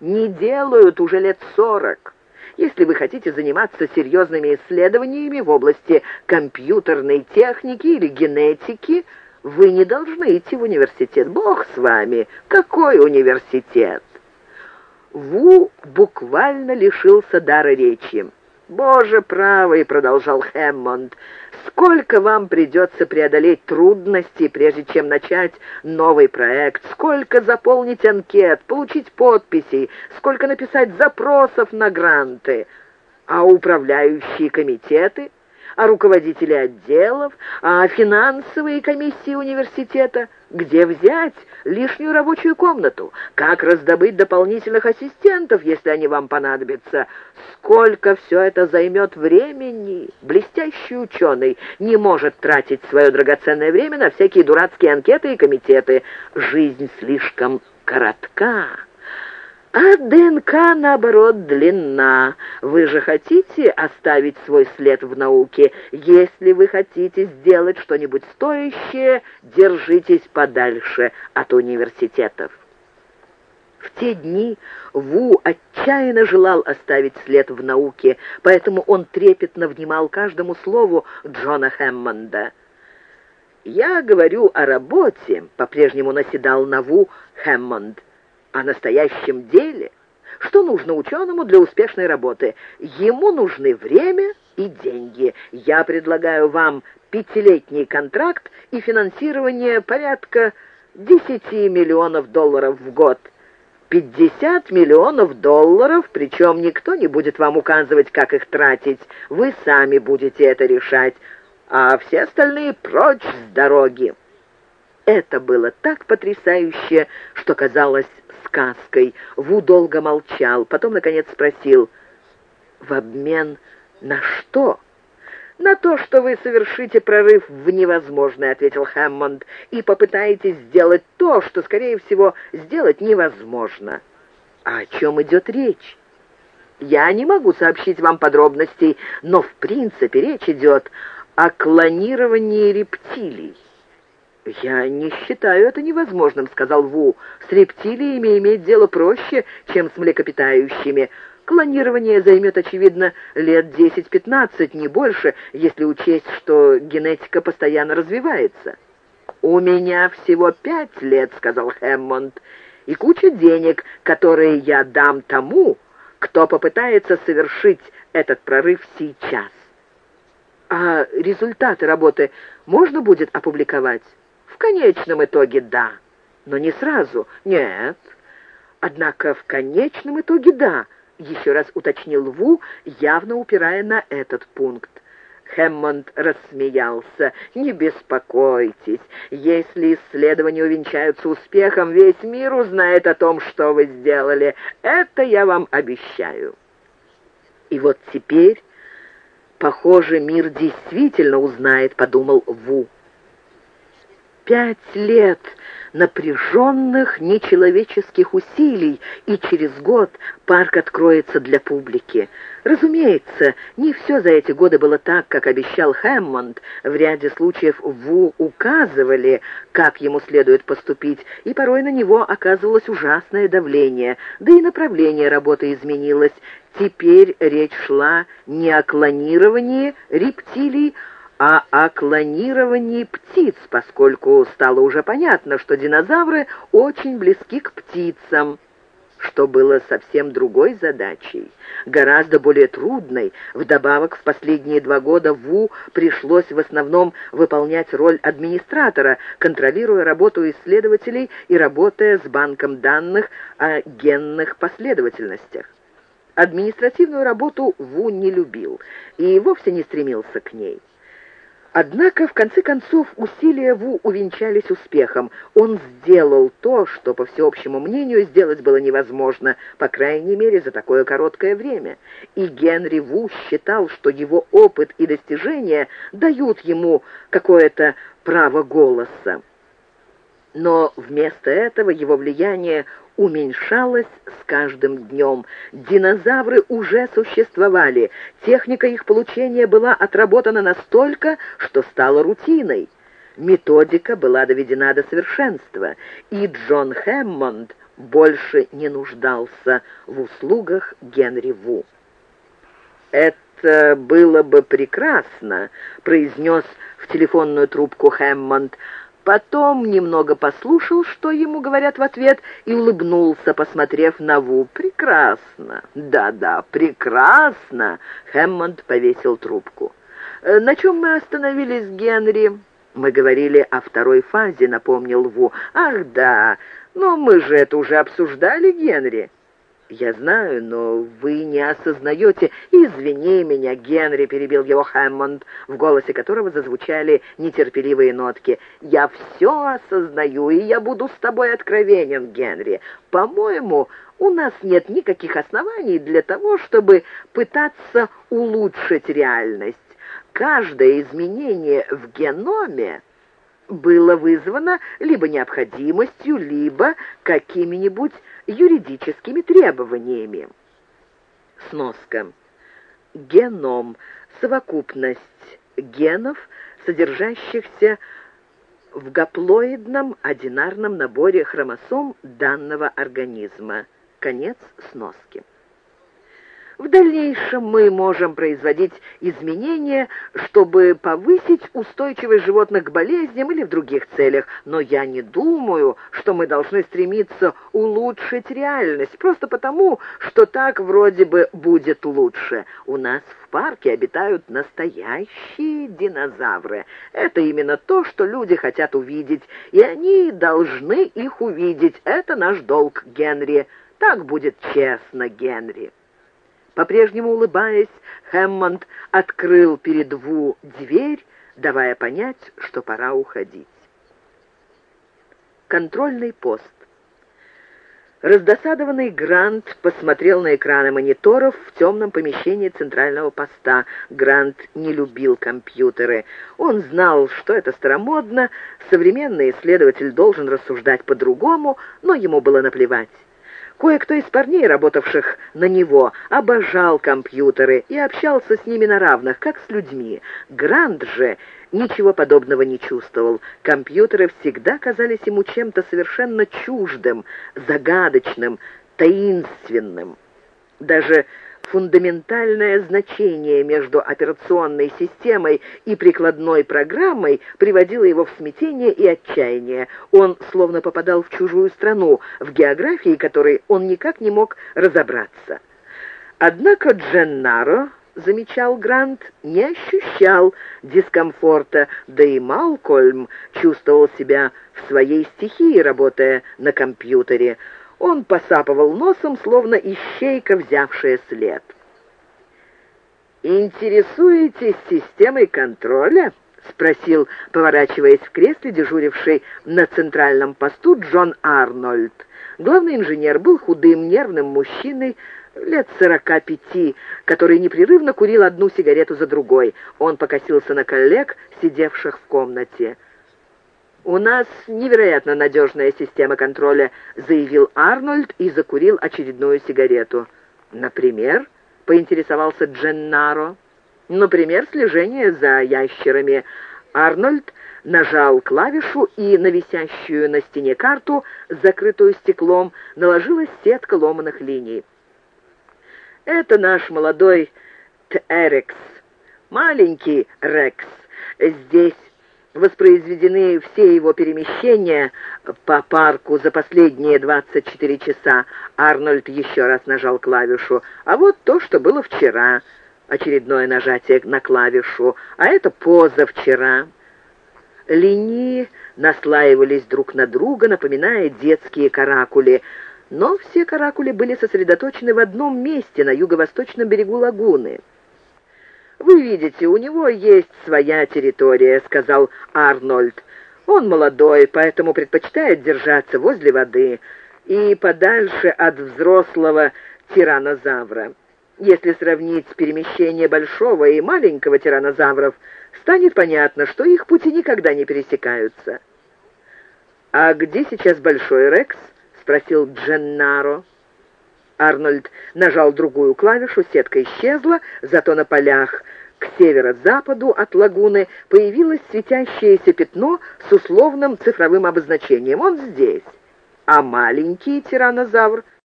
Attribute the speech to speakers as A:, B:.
A: не делают уже лет сорок. Если вы хотите заниматься серьезными исследованиями в области компьютерной техники или генетики, вы не должны идти в университет. Бог с вами! Какой университет? Ву буквально лишился дара речи. «Боже правый!» — продолжал Хэммонд. «Сколько вам придется преодолеть трудностей, прежде чем начать новый проект? Сколько заполнить анкет, получить подписей? Сколько написать запросов на гранты? А управляющие комитеты?» А руководители отделов, а финансовые комиссии университета. Где взять лишнюю рабочую комнату? Как раздобыть дополнительных ассистентов, если они вам понадобятся? Сколько все это займет времени? Блестящий ученый не может тратить свое драгоценное время на всякие дурацкие анкеты и комитеты. Жизнь слишком коротка. А ДНК, наоборот, длинна. Вы же хотите оставить свой след в науке? Если вы хотите сделать что-нибудь стоящее, держитесь подальше от университетов. В те дни Ву отчаянно желал оставить след в науке, поэтому он трепетно внимал каждому слову Джона Хэммонда. «Я говорю о работе», — по-прежнему наседал на Ву Хэммонд о настоящем деле. Что нужно ученому для успешной работы? Ему нужны время и деньги. Я предлагаю вам пятилетний контракт и финансирование порядка 10 миллионов долларов в год. 50 миллионов долларов, причем никто не будет вам указывать, как их тратить. Вы сами будете это решать, а все остальные прочь с дороги. Это было так потрясающе, что казалось сказкой. Ву долго молчал, потом, наконец, спросил, «В обмен на что?» «На то, что вы совершите прорыв в невозможное», — ответил Хэммонд, «и попытаетесь сделать то, что, скорее всего, сделать невозможно». «А о чем идет речь?» «Я не могу сообщить вам подробностей, но, в принципе, речь идет о клонировании рептилий». «Я не считаю это невозможным», — сказал Ву. «С рептилиями иметь дело проще, чем с млекопитающими. Клонирование займет, очевидно, лет 10-15, не больше, если учесть, что генетика постоянно развивается». «У меня всего пять лет», — сказал Хэммонд, «и куча денег, которые я дам тому, кто попытается совершить этот прорыв сейчас». «А результаты работы можно будет опубликовать?» Конечном итоге да, но не сразу. Нет. Однако в конечном итоге да, еще раз уточнил Ву, явно упирая на этот пункт. Хэммонд рассмеялся. «Не беспокойтесь. Если исследования увенчаются успехом, весь мир узнает о том, что вы сделали. Это я вам обещаю». И вот теперь, похоже, мир действительно узнает, подумал Ву пять лет напряженных нечеловеческих усилий, и через год парк откроется для публики. Разумеется, не все за эти годы было так, как обещал Хэммонд. В ряде случаев Ву указывали, как ему следует поступить, и порой на него оказывалось ужасное давление, да и направление работы изменилось. Теперь речь шла не о клонировании рептилий, а о клонировании птиц, поскольку стало уже понятно, что динозавры очень близки к птицам, что было совсем другой задачей, гораздо более трудной. Вдобавок, в последние два года Ву пришлось в основном выполнять роль администратора, контролируя работу исследователей и работая с банком данных о генных последовательностях. Административную работу Ву не любил и вовсе не стремился к ней. Однако, в конце концов, усилия Ву увенчались успехом. Он сделал то, что, по всеобщему мнению, сделать было невозможно, по крайней мере, за такое короткое время. И Генри Ву считал, что его опыт и достижения дают ему какое-то право голоса. Но вместо этого его влияние уменьшалось с каждым днем. Динозавры уже существовали, техника их получения была отработана настолько, что стала рутиной. Методика была доведена до совершенства, и Джон Хэммонд больше не нуждался в услугах Генри Ву. «Это было бы прекрасно», — произнес в телефонную трубку Хэммонд, Потом немного послушал, что ему говорят в ответ, и улыбнулся, посмотрев на Ву. «Прекрасно! Да-да, прекрасно!» Хэммонд повесил трубку. «Э, «На чем мы остановились, Генри?» «Мы говорили о второй фазе», — напомнил Ву. «Ах, да! Но мы же это уже обсуждали, Генри!» «Я знаю, но вы не осознаете...» «Извини меня, Генри», — перебил его Хэммонд, в голосе которого зазвучали нетерпеливые нотки. «Я все осознаю, и я буду с тобой откровенен, Генри. По-моему, у нас нет никаких оснований для того, чтобы пытаться улучшить реальность. Каждое изменение в геноме было вызвано либо необходимостью, либо какими-нибудь юридическими требованиями. Сноска. Геном – совокупность генов, содержащихся в гаплоидном одинарном наборе хромосом данного организма. Конец сноски. В дальнейшем мы можем производить изменения, чтобы повысить устойчивость животных к болезням или в других целях, но я не думаю, что мы должны стремиться улучшить реальность, просто потому, что так вроде бы будет лучше. У нас в парке обитают настоящие динозавры. Это именно то, что люди хотят увидеть, и они должны их увидеть. Это наш долг, Генри. Так будет честно, Генри. По-прежнему улыбаясь, Хэммонд открыл перед Ву дверь, давая понять, что пора уходить. Контрольный пост. Раздосадованный Грант посмотрел на экраны мониторов в темном помещении центрального поста. Грант не любил компьютеры. Он знал, что это старомодно, современный исследователь должен рассуждать по-другому, но ему было наплевать. Кое-кто из парней, работавших на него, обожал компьютеры и общался с ними на равных, как с людьми. Грант же ничего подобного не чувствовал. Компьютеры всегда казались ему чем-то совершенно чуждым, загадочным, таинственным. Даже фундаментальное значение между операционной системой и прикладной программой приводило его в смятение и отчаяние. Он словно попадал в чужую страну, в географии которой он никак не мог разобраться. Однако Дженнаро, замечал Грант, не ощущал дискомфорта, да и Малкольм чувствовал себя в своей стихии, работая на компьютере. Он посапывал носом, словно ищейка, взявшая след. «Интересуетесь системой контроля?» — спросил, поворачиваясь в кресле, дежуривший на центральном посту Джон Арнольд. Главный инженер был худым, нервным мужчиной, лет сорока пяти, который непрерывно курил одну сигарету за другой. Он покосился на коллег, сидевших в комнате. «У нас невероятно надежная система контроля», — заявил Арнольд и закурил очередную сигарету. «Например?» — поинтересовался Дженнаро. «Например, слежение за ящерами». Арнольд нажал клавишу, и на висящую на стене карту, закрытую стеклом, наложилась сетка ломаных линий. «Это наш молодой Терекс, маленький Рекс. Здесь воспроизведены все его перемещения по парку за последние 24 часа. Арнольд еще раз нажал клавишу. А вот то, что было вчера. Очередное нажатие на клавишу. А это позавчера. Линии наслаивались друг на друга, напоминая детские каракули. Но все каракули были сосредоточены в одном месте, на юго-восточном берегу лагуны. «Вы видите, у него есть своя территория», — сказал Арнольд. «Он молодой, поэтому предпочитает держаться возле воды и подальше от взрослого тиранозавра. Если сравнить перемещение большого и маленького тиранозавров, станет понятно, что их пути никогда не пересекаются». «А где сейчас Большой Рекс?» — спросил Дженнаро. Арнольд нажал другую клавишу, сетка исчезла, зато на полях к северо-западу от лагуны появилось светящееся пятно с условным цифровым обозначением. Он здесь. а маленький тиранозавр